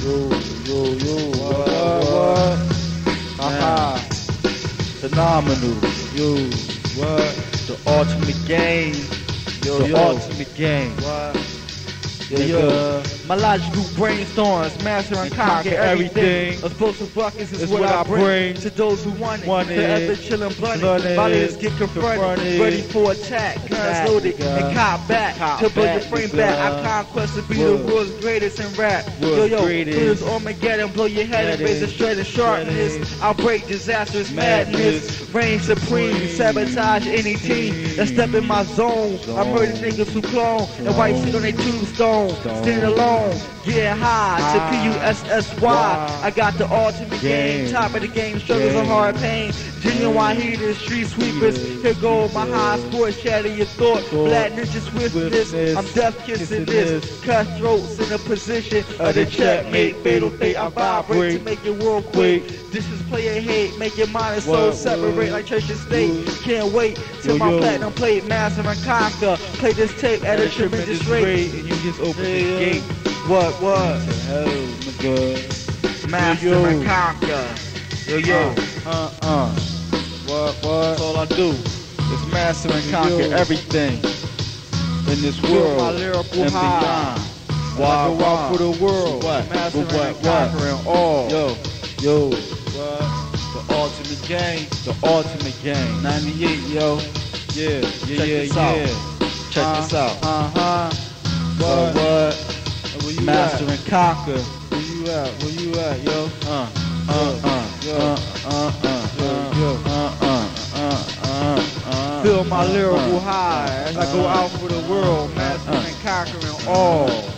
Yo, yo, yo. What, what, what? Haha. Phenomenal. Yo, what? The ultimate game. Yo, the yo. ultimate game. What? Yo. My logical brainstorms, master and conquer everything. everything. Explosive buckets is Is what, what I bring, bring. to those who want it. Want it. Forever chillin' blunted. Blunted. Bodies get confronted, ready for attack. Guns loaded and cop back Cop to blow your frame back. I conquest to be the world's greatest in rap. yo, World's yo, greatest. this Armageddon, blow your head and raise the straight and sharpness. I'll break disastrous Madness. madness. Reign supreme, sabotage any team that step in my zone. I murder niggas who clone and white shit on their tombstone. Stone. Stand alone, get high to High. Ah. P-U-S-S-Y. I got the ultimate game, top of the game, struggles and hard pain. Genuine heaters, street sweepers. Here go my high sports, shatter your thought. Black ninja swiftness. Swiftness. I'm death kissing this. this. Cutthroats in a position of the checkmate. Fatal fate, I vibrate to make your world quake. This is player hate, make your mind and soul separate like church and state. Can't wait till my platinum plate, master and conquer. Play this tape at a tremendous rate. and you just open the gate. What, what? Hell, nigga. Master yo. and conquer. Yo, yo. Uh, uh. What, what? That's all I do. Is master and conquer Yo. everything. In this world my lyrical and high. beyond. Why, I go out for the world. What? Mastering what, and what? all. Yo, yo. What? The ultimate game. The ultimate game. 98, yo. Yeah, yeah, Check yeah, this out. Check Uh, this out. Uh-huh. What, What? what? Where you Master at? and conquer. Where you at? Where you at, yo? Uh, Uh, uh, Feel my lyrical high as I go out for the world, mastering and conquering all.